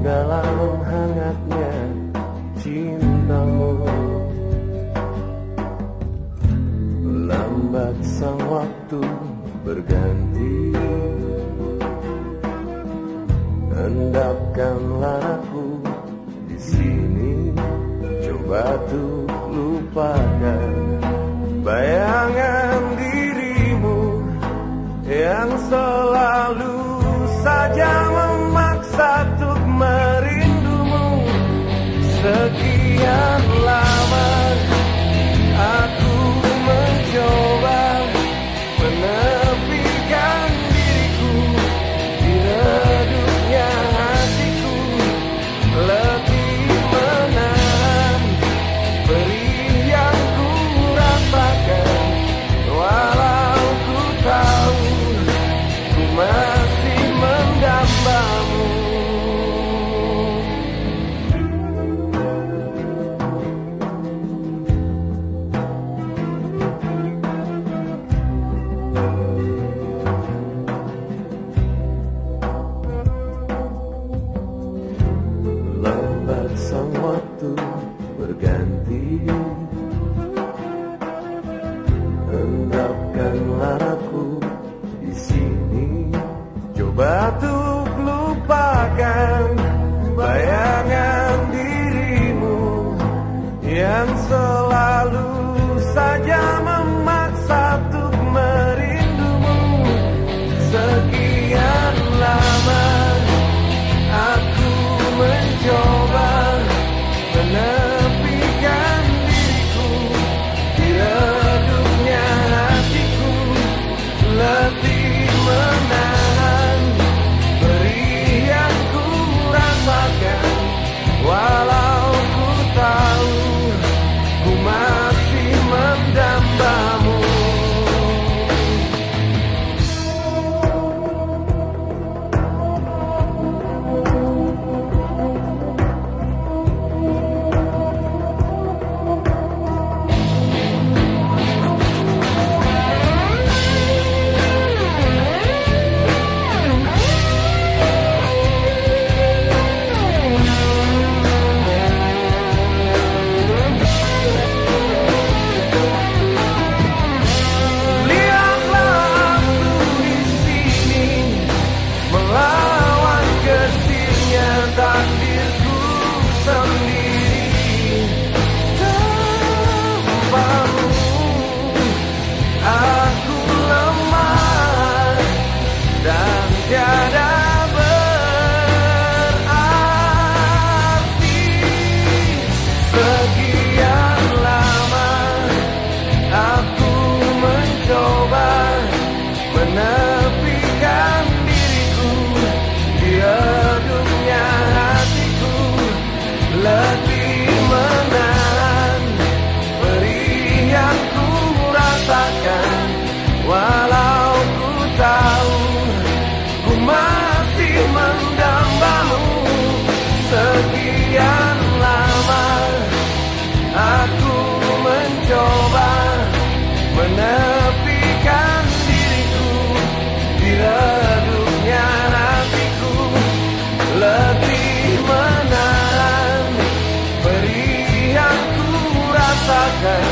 dalam hangatnya cintamu. Lambat sang waktu berganti. Endapkanlah aku di sini. Coba tuh lupakan sekian. matter.